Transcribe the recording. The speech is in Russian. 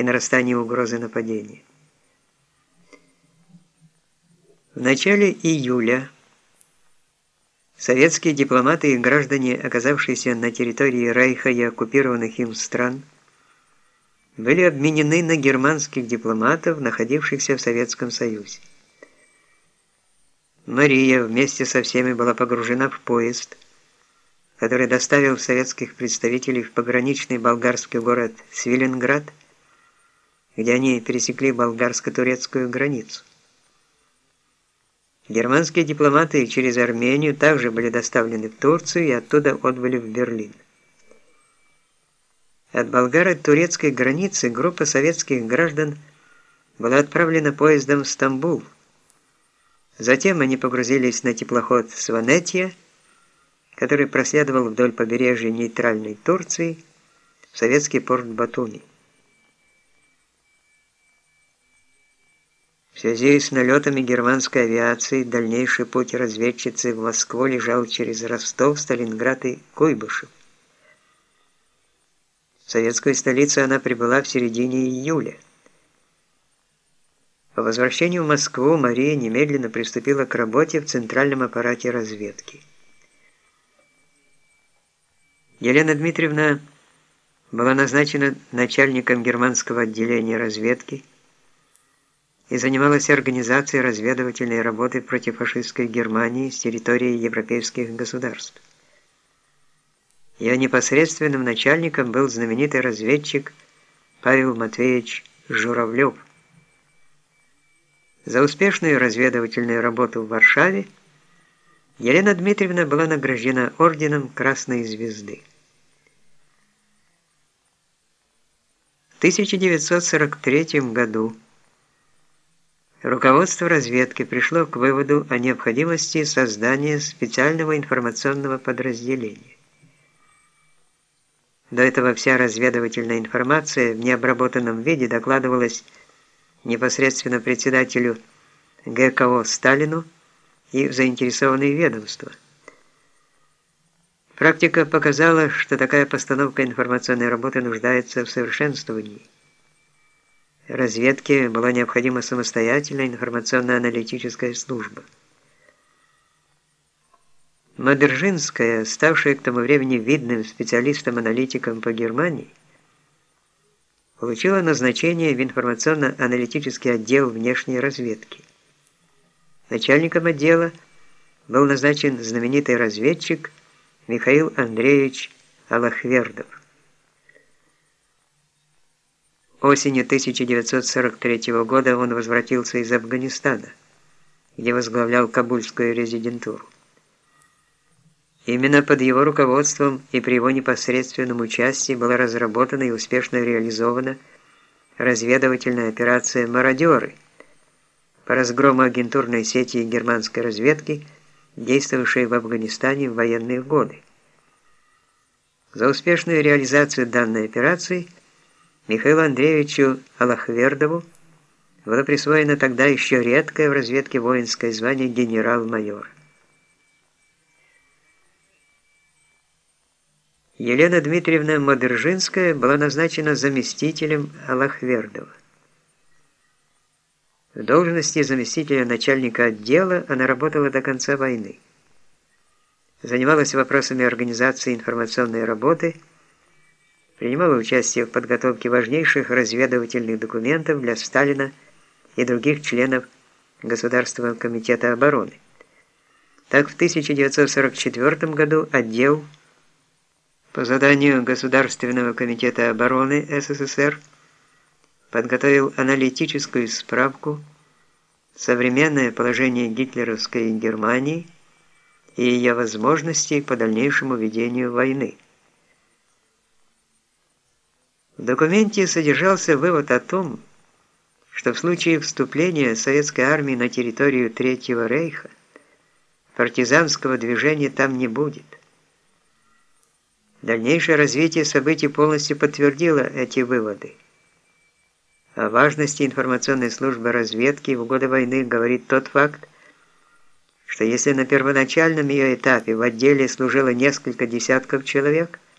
и нарастания угрозы нападения. В начале июля советские дипломаты и граждане, оказавшиеся на территории Рейха и оккупированных им стран, были обменены на германских дипломатов, находившихся в Советском Союзе. Мария вместе со всеми была погружена в поезд, который доставил советских представителей в пограничный болгарский город Свиленград, где они пересекли болгарско-турецкую границу. Германские дипломаты через Армению также были доставлены в Турцию и оттуда отбыли в Берлин. От болгаро-турецкой границы группа советских граждан была отправлена поездом в Стамбул. Затем они погрузились на теплоход «Сванетия», который проследовал вдоль побережья нейтральной Турции в советский порт Батуми. В связи с налетами германской авиации дальнейший путь разведчицы в Москву лежал через Ростов, Сталинград и Куйбышев. В советскую столицу она прибыла в середине июля. По возвращению в Москву Мария немедленно приступила к работе в центральном аппарате разведки. Елена Дмитриевна была назначена начальником германского отделения разведки и занималась организацией разведывательной работы против фашистской Германии с территории европейских государств. Ее непосредственным начальником был знаменитый разведчик Павел Матвеевич Журавлев. За успешную разведывательную работу в Варшаве Елена Дмитриевна была награждена орденом Красной Звезды. В 1943 году руководство разведки пришло к выводу о необходимости создания специального информационного подразделения. До этого вся разведывательная информация в необработанном виде докладывалась непосредственно председателю ГКО Сталину и в заинтересованные ведомства. Практика показала, что такая постановка информационной работы нуждается в совершенствовании. Разведке была необходима самостоятельная информационно-аналитическая служба. Мадержинская, ставшая к тому времени видным специалистом-аналитиком по Германии, получила назначение в информационно-аналитический отдел внешней разведки. Начальником отдела был назначен знаменитый разведчик Михаил Андреевич Алахвердов. Осенью 1943 года он возвратился из Афганистана, где возглавлял Кабульскую резидентуру. Именно под его руководством и при его непосредственном участии была разработана и успешно реализована разведывательная операция «Мародеры» по разгрому агентурной сети германской разведки, действовавшей в Афганистане в военные годы. За успешную реализацию данной операции Михаилу Андреевичу Аллахвердову было присвоено тогда еще редкое в разведке воинское звание генерал-майор. Елена Дмитриевна Модержинская была назначена заместителем Аллахвердова. В должности заместителя начальника отдела она работала до конца войны. Занималась вопросами организации информационной работы, принимала участие в подготовке важнейших разведывательных документов для Сталина и других членов Государственного комитета обороны. Так в 1944 году отдел по заданию Государственного комитета обороны СССР подготовил аналитическую справку «Современное положение гитлеровской Германии и ее возможности по дальнейшему ведению войны». В документе содержался вывод о том, что в случае вступления советской армии на территорию Третьего Рейха партизанского движения там не будет. Дальнейшее развитие событий полностью подтвердило эти выводы. О важности информационной службы разведки в годы войны говорит тот факт, что если на первоначальном ее этапе в отделе служило несколько десятков человек –